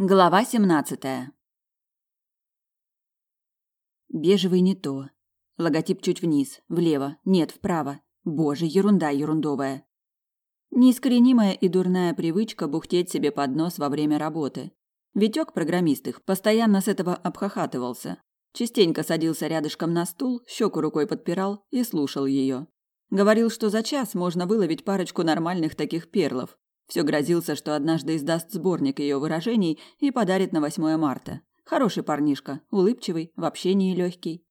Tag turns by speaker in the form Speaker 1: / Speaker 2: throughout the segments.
Speaker 1: Глава семнадцатая. Бежевый не то. Логотип чуть вниз, влево, нет, вправо. Боже, ерунда ерундовая. Неискоренимая и дурная привычка бухтеть себе под нос во время работы. Витёк программист их постоянно с этого обхахатывался. Частенько садился рядышком на стул, щеку рукой подпирал и слушал ее. Говорил, что за час можно выловить парочку нормальных таких перлов, все грозился, что однажды издаст сборник ее выражений и подарит на 8 марта. Хороший парнишка, улыбчивый, в общении легкий.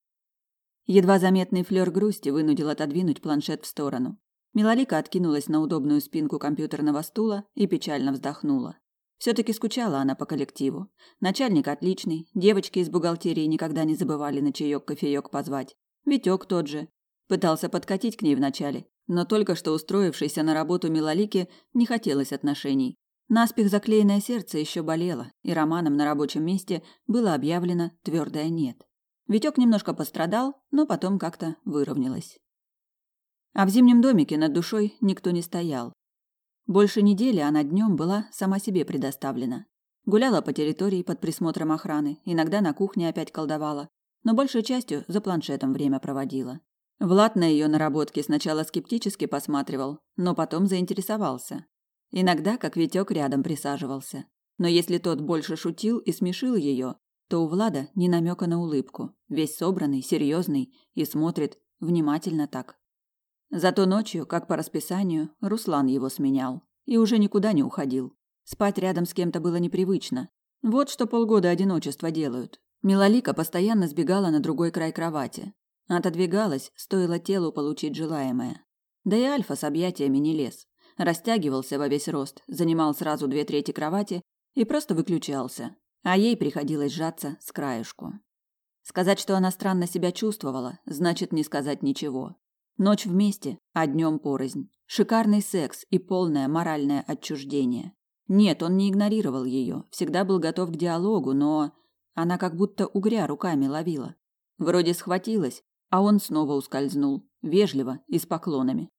Speaker 1: Едва заметный флёр грусти вынудил отодвинуть планшет в сторону. Милолика откинулась на удобную спинку компьютерного стула и печально вздохнула. все таки скучала она по коллективу. Начальник отличный, девочки из бухгалтерии никогда не забывали на чаёк кофеёк позвать. Витёк тот же. Пытался подкатить к ней вначале, но только что устроившейся на работу Милолике не хотелось отношений. Наспех заклеенное сердце еще болело, и романом на рабочем месте было объявлено твердое «нет». Витек немножко пострадал, но потом как-то выровнялось. А в зимнем домике над душой никто не стоял. Больше недели она днем была сама себе предоставлена. Гуляла по территории под присмотром охраны, иногда на кухне опять колдовала, но большей частью за планшетом время проводила. Влад на ее наработки сначала скептически посматривал, но потом заинтересовался. Иногда, как Витек, рядом присаживался. Но если тот больше шутил и смешил ее, то у Влада ни намека на улыбку. Весь собранный, серьезный и смотрит внимательно так. Зато ночью, как по расписанию, Руслан его сменял. И уже никуда не уходил. Спать рядом с кем-то было непривычно. Вот что полгода одиночества делают. Милолика постоянно сбегала на другой край кровати, Отодвигалась, стоило телу получить желаемое. Да и Альфа с объятиями не лез. Растягивался во весь рост, занимал сразу две трети кровати и просто выключался. А ей приходилось сжаться с краешку. Сказать, что она странно себя чувствовала, значит не сказать ничего. Ночь вместе, а днем порознь. Шикарный секс и полное моральное отчуждение. Нет, он не игнорировал ее, всегда был готов к диалогу, но она как будто угря руками ловила. Вроде схватилась, а он снова ускользнул, вежливо и с поклонами.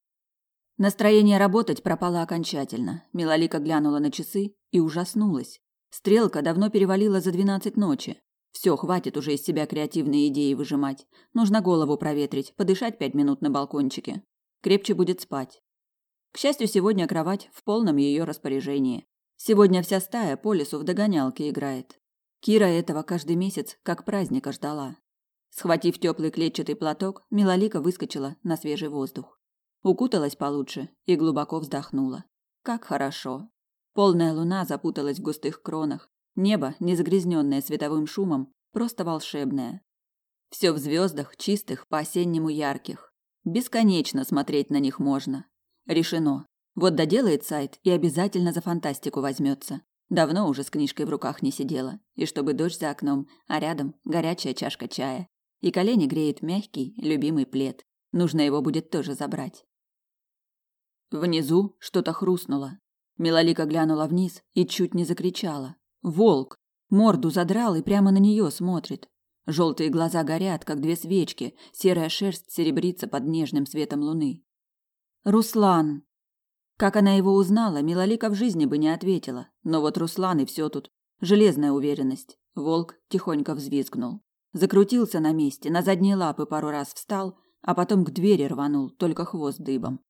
Speaker 1: Настроение работать пропало окончательно. Милолика глянула на часы и ужаснулась. Стрелка давно перевалила за двенадцать ночи. Все, хватит уже из себя креативные идеи выжимать. Нужно голову проветрить, подышать пять минут на балкончике. Крепче будет спать. К счастью, сегодня кровать в полном ее распоряжении. Сегодня вся стая по лесу в догонялке играет. Кира этого каждый месяц как праздника ждала. Схватив теплый клетчатый платок, Милолика выскочила на свежий воздух. Укуталась получше и глубоко вздохнула. Как хорошо. Полная луна запуталась в густых кронах. Небо, не загрязненное световым шумом, просто волшебное. Все в звездах, чистых, по-осеннему ярких. Бесконечно смотреть на них можно. Решено. Вот доделает сайт и обязательно за фантастику возьмется. Давно уже с книжкой в руках не сидела. И чтобы дождь за окном, а рядом горячая чашка чая и колени греет мягкий, любимый плед. Нужно его будет тоже забрать. Внизу что-то хрустнуло. Милолика глянула вниз и чуть не закричала. Волк! Морду задрал и прямо на нее смотрит. Желтые глаза горят, как две свечки, серая шерсть серебрится под нежным светом луны. Руслан! Как она его узнала, Милолика в жизни бы не ответила. Но вот Руслан и все тут. Железная уверенность. Волк тихонько взвизгнул. Закрутился на месте, на задние лапы пару раз встал, а потом к двери рванул, только хвост дыбом.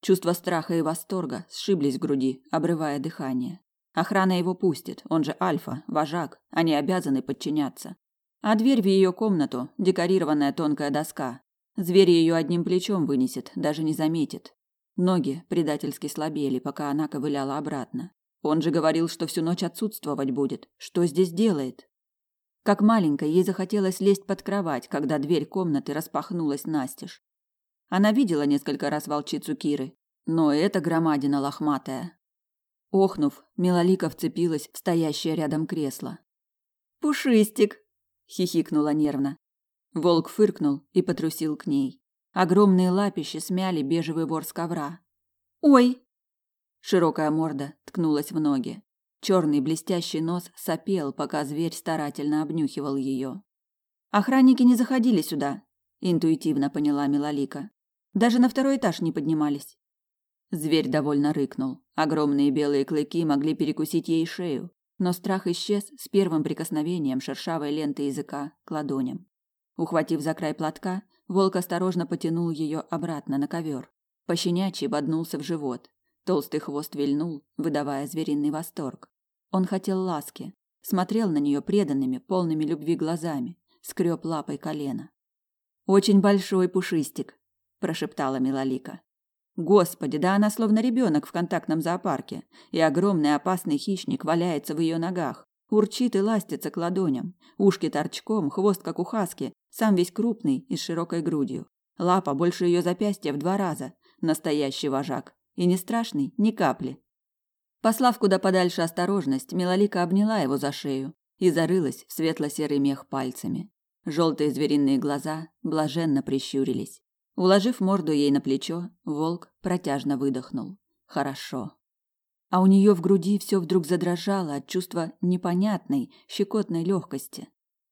Speaker 1: Чувства страха и восторга сшиблись в груди, обрывая дыхание. Охрана его пустит, он же альфа, вожак, они обязаны подчиняться. А дверь в ее комнату – декорированная тонкая доска. Зверь ее одним плечом вынесет, даже не заметит. Ноги предательски слабели, пока она ковыляла обратно. Он же говорил, что всю ночь отсутствовать будет. Что здесь делает? Как маленькой ей захотелось лезть под кровать, когда дверь комнаты распахнулась настежь. Она видела несколько раз волчицу Киры, но эта громадина лохматая. Охнув, Милолика вцепилась в стоящее рядом кресло. «Пушистик!» – хихикнула нервно. Волк фыркнул и потрусил к ней. Огромные лапищи смяли бежевый ворс ковра. «Ой!» Широкая морда ткнулась в ноги. Черный блестящий нос сопел, пока зверь старательно обнюхивал ее. Охранники не заходили сюда, интуитивно поняла Милалика. Даже на второй этаж не поднимались. Зверь довольно рыкнул. Огромные белые клыки могли перекусить ей шею. но страх исчез с первым прикосновением шершавой ленты языка к ладоням. Ухватив за край платка, волк осторожно потянул ее обратно на ковер. Пощенячий боднулся в живот. Толстый хвост вильнул, выдавая звериный восторг. Он хотел ласки, смотрел на нее преданными, полными любви глазами, скреб лапой колено. «Очень большой пушистик», – прошептала Милалика. Господи, да она словно ребенок в контактном зоопарке, и огромный опасный хищник валяется в ее ногах, урчит и ластится к ладоням, ушки торчком, хвост как у хаски, сам весь крупный и с широкой грудью. Лапа больше ее запястья в два раза. Настоящий вожак. И не страшный ни капли. Послав куда подальше осторожность, Милолика обняла его за шею и зарылась в светло-серый мех пальцами. Желтые звериные глаза блаженно прищурились. Уложив морду ей на плечо, волк протяжно выдохнул. Хорошо. А у нее в груди все вдруг задрожало от чувства непонятной, щекотной легкости.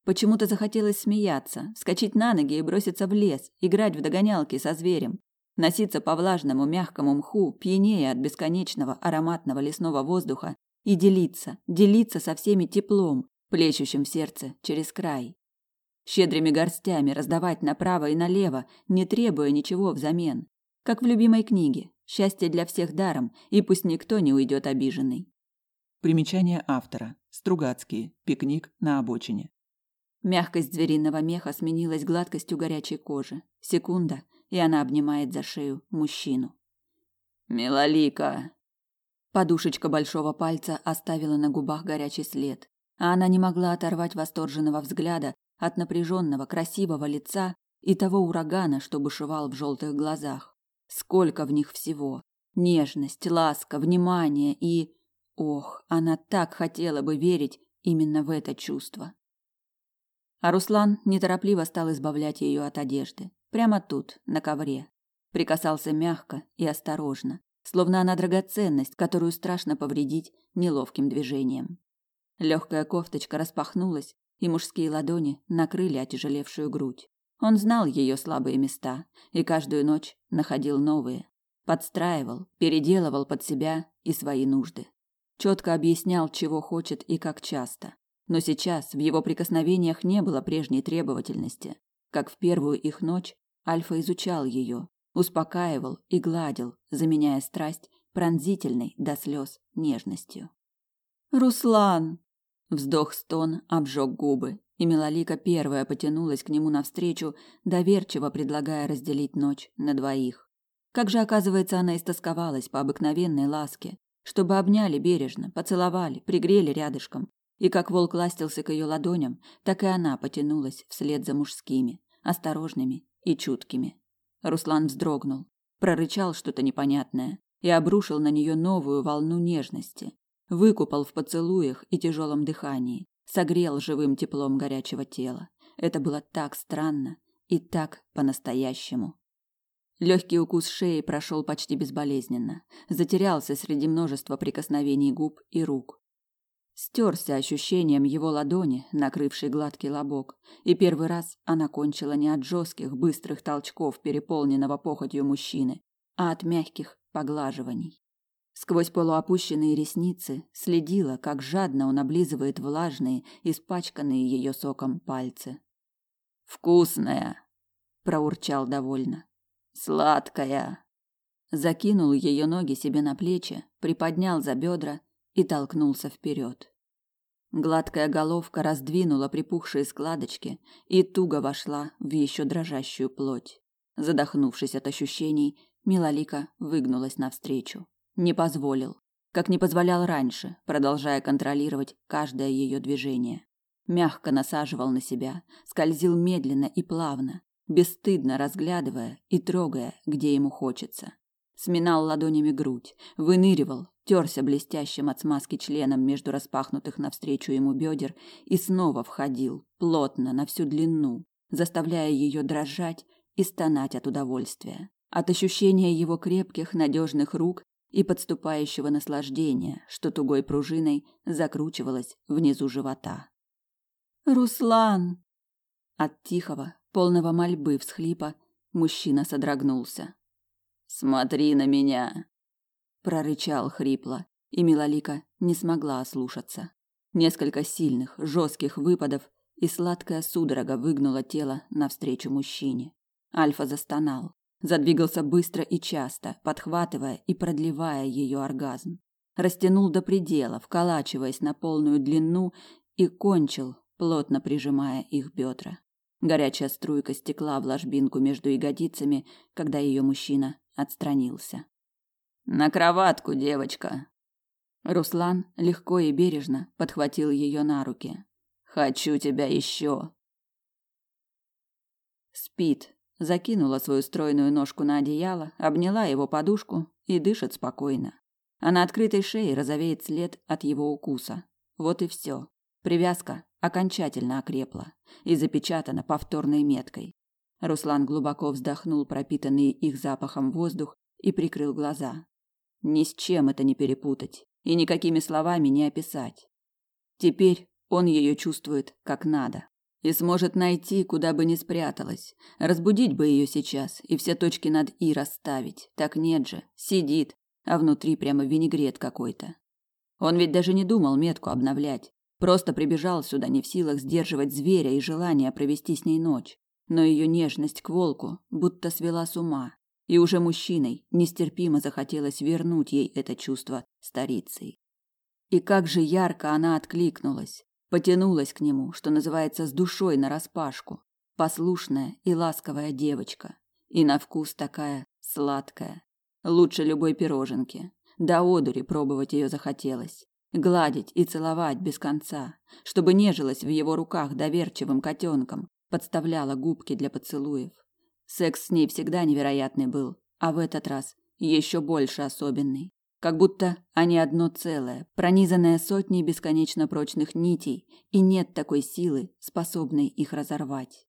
Speaker 1: Почему-то захотелось смеяться, вскочить на ноги и броситься в лес, играть в догонялки со зверем, носиться по влажному мягкому мху, пьянее от бесконечного ароматного лесного воздуха и делиться, делиться со всеми теплом, плещущим в сердце через край щедрыми горстями раздавать направо и налево, не требуя ничего взамен. Как в любимой книге «Счастье для всех даром, и пусть никто не уйдет обиженный».
Speaker 2: Примечание автора. Стругацкие. Пикник на обочине.
Speaker 1: Мягкость звериного меха сменилась гладкостью горячей кожи. Секунда, и она обнимает за шею мужчину. «Милолика!» Подушечка большого пальца оставила на губах горячий след, а она не могла оторвать восторженного взгляда от напряженного, красивого лица и того урагана, что бушевал в желтых глазах. Сколько в них всего! Нежность, ласка, внимание и... Ох, она так хотела бы верить именно в это чувство. А Руслан неторопливо стал избавлять ее от одежды. Прямо тут, на ковре. Прикасался мягко и осторожно, словно она драгоценность, которую страшно повредить неловким движением. Легкая кофточка распахнулась, и мужские ладони накрыли отяжелевшую грудь. Он знал ее слабые места и каждую ночь находил новые, подстраивал, переделывал под себя и свои нужды. Четко объяснял, чего хочет и как часто. Но сейчас в его прикосновениях не было прежней требовательности. Как в первую их ночь Альфа изучал ее, успокаивал и гладил, заменяя страсть пронзительной до слез нежностью. «Руслан!» Вздох-стон обжег губы, и Милолика первая потянулась к нему навстречу, доверчиво предлагая разделить ночь на двоих. Как же, оказывается, она истосковалась по обыкновенной ласке, чтобы обняли бережно, поцеловали, пригрели рядышком. И как волк ластился к ее ладоням, так и она потянулась вслед за мужскими, осторожными и чуткими. Руслан вздрогнул, прорычал что-то непонятное и обрушил на нее новую волну нежности, выкупал в поцелуях и тяжелом дыхании, согрел живым теплом горячего тела. Это было так странно и так по-настоящему. Легкий укус шеи прошел почти безболезненно, затерялся среди множества прикосновений губ и рук. Стерся ощущением его ладони, накрывшей гладкий лобок, и первый раз она кончила не от жестких, быстрых толчков переполненного похотью мужчины, а от мягких поглаживаний. Сквозь полуопущенные ресницы следила, как жадно он облизывает влажные, испачканные ее соком пальцы. «Вкусная!» – проурчал довольно. «Сладкая!» Закинул ее ноги себе на плечи, приподнял за бедра и толкнулся вперед. Гладкая головка раздвинула припухшие складочки и туго вошла в еще дрожащую плоть. Задохнувшись от ощущений, Милолика выгнулась навстречу. Не позволил, как не позволял раньше, продолжая контролировать каждое ее движение. Мягко насаживал на себя, скользил медленно и плавно, бесстыдно разглядывая и трогая, где ему хочется. Сминал ладонями грудь, выныривал, терся блестящим от смазки членом между распахнутых навстречу ему бедер и снова входил, плотно, на всю длину, заставляя ее дрожать и стонать от удовольствия. От ощущения его крепких, надежных рук и подступающего наслаждения, что тугой пружиной закручивалось внизу живота. «Руслан!» От тихого, полного мольбы всхлипа мужчина содрогнулся. «Смотри на меня!» Прорычал хрипло, и Милолика не смогла ослушаться. Несколько сильных, жестких выпадов, и сладкая судорога выгнула тело навстречу мужчине. Альфа застонал, задвигался быстро и часто, подхватывая и продлевая ее оргазм. Растянул до предела, вколачиваясь на полную длину и кончил, плотно прижимая их бедра. Горячая струйка стекла в ложбинку между ягодицами, когда ее мужчина отстранился. На кроватку, девочка. Руслан легко и бережно подхватил ее на руки. Хочу тебя еще. Спит, закинула свою стройную ножку на одеяло, обняла его подушку и дышит спокойно. А на открытой шее розовеет след от его укуса. Вот и все. Привязка окончательно окрепла и запечатана повторной меткой. Руслан глубоко вздохнул пропитанный их запахом воздух и прикрыл глаза. Ни с чем это не перепутать и никакими словами не описать. Теперь он ее чувствует как надо и сможет найти, куда бы ни спряталась. Разбудить бы ее сейчас и все точки над «и» расставить. Так нет же, сидит, а внутри прямо винегрет какой-то. Он ведь даже не думал метку обновлять. Просто прибежал сюда не в силах сдерживать зверя и желание провести с ней ночь. Но ее нежность к волку будто свела с ума. И уже мужчиной нестерпимо захотелось вернуть ей это чувство старицей. И как же ярко она откликнулась, потянулась к нему, что называется, с душой нараспашку. Послушная и ласковая девочка. И на вкус такая сладкая. Лучше любой пироженки. До одури пробовать ее захотелось гладить и целовать без конца, чтобы нежилась в его руках доверчивым котенком, подставляла губки для поцелуев. Секс с ней всегда невероятный был, а в этот раз еще больше особенный. Как будто они одно целое, пронизанное сотней бесконечно прочных нитей, и нет такой силы, способной их разорвать.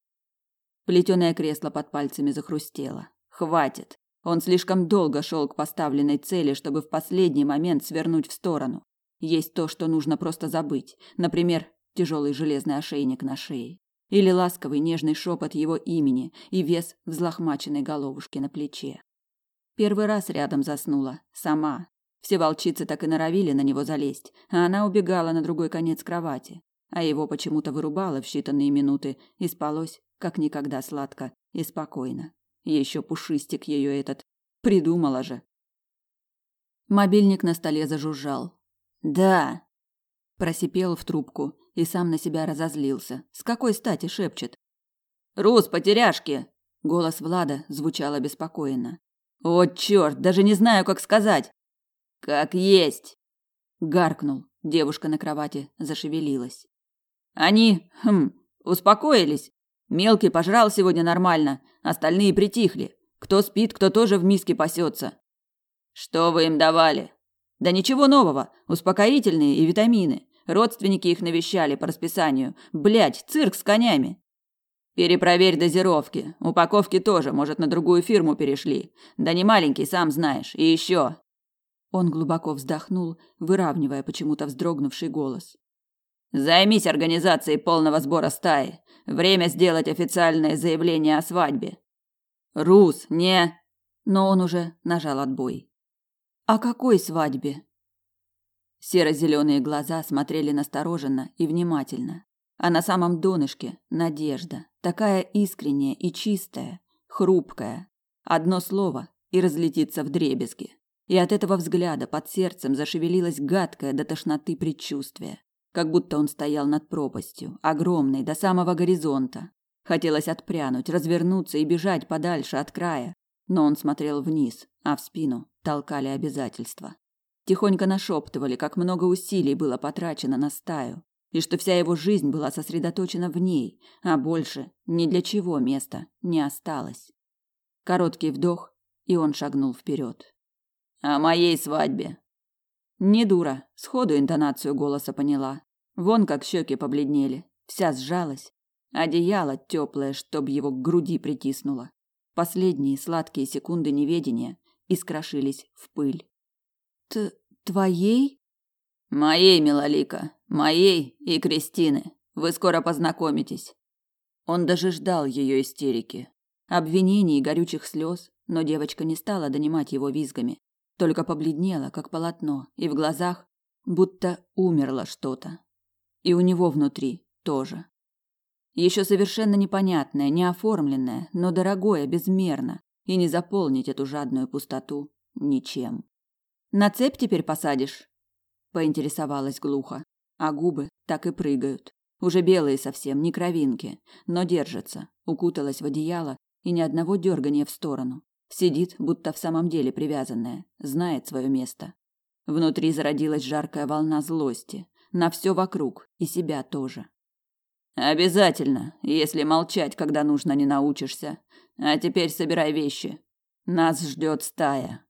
Speaker 1: Плетеное кресло под пальцами захрустело. Хватит. Он слишком долго шел к поставленной цели, чтобы в последний момент свернуть в сторону. Есть то, что нужно просто забыть. Например, тяжелый железный ошейник на шее. Или ласковый нежный шепот его имени и вес взлохмаченной головушки на плече. Первый раз рядом заснула. Сама. Все волчицы так и норовили на него залезть, а она убегала на другой конец кровати. А его почему-то вырубало в считанные минуты и спалось, как никогда сладко и спокойно. Еще пушистик ее этот. Придумала же. Мобильник на столе зажужжал. Да. Просипел в трубку и сам на себя разозлился. С какой стати шепчет? Рус, потеряшки. Голос Влада звучал обеспокоенно. О, черт, даже не знаю, как сказать. Как есть. Гаркнул. Девушка на кровати зашевелилась. Они, хм, успокоились. Мелкий пожрал сегодня нормально, остальные притихли. Кто спит, кто тоже в миске пасется. Что вы им давали? Да ничего нового. Успокоительные и витамины. Родственники их навещали по расписанию. Блять, цирк с конями. Перепроверь дозировки. Упаковки тоже, может, на другую фирму перешли. Да не маленький, сам знаешь. И еще. Он глубоко вздохнул, выравнивая почему-то вздрогнувший голос. Займись организацией полного сбора стаи. Время сделать официальное заявление о свадьбе. Рус, не. Но он уже нажал отбой. О какой свадьбе? Серо-зеленые глаза смотрели настороженно и внимательно, а на самом донышке надежда, такая искренняя и чистая, хрупкая. Одно слово и разлетится в дребезги. И от этого взгляда под сердцем зашевелилось гадкое до тошноты предчувствие, как будто он стоял над пропастью, огромной до самого горизонта. Хотелось отпрянуть, развернуться и бежать подальше от края, но он смотрел вниз, а в спину толкали обязательства. Тихонько нашептывали, как много усилий было потрачено на стаю, и что вся его жизнь была сосредоточена в ней, а больше ни для чего места не осталось. Короткий вдох, и он шагнул вперед. «О моей свадьбе!» Не дура, сходу интонацию голоса поняла. Вон как щеки побледнели, вся сжалась. Одеяло теплое, чтоб его к груди притиснуло. Последние сладкие секунды неведения искрошились в пыль. Т твоей? Моей, Милолика, моей и Кристины. Вы скоро познакомитесь. Он даже ждал ее истерики, обвинений и горючих слез, но девочка не стала донимать его визгами, только побледнела, как полотно, и в глазах будто умерло что-то. И у него внутри тоже. Еще совершенно непонятное, неоформленное, но дорогое безмерно, и не заполнить эту жадную пустоту ничем. На цепь теперь посадишь? поинтересовалась глухо, а губы так и прыгают. Уже белые совсем, не кровинки, но держится. Укуталась в одеяло и ни одного дергания в сторону. Сидит, будто в самом деле привязанная, знает свое место. Внутри зародилась жаркая волна злости на все вокруг и себя тоже. Обязательно, если молчать, когда нужно, не научишься. А теперь собирай вещи. Нас ждет стая.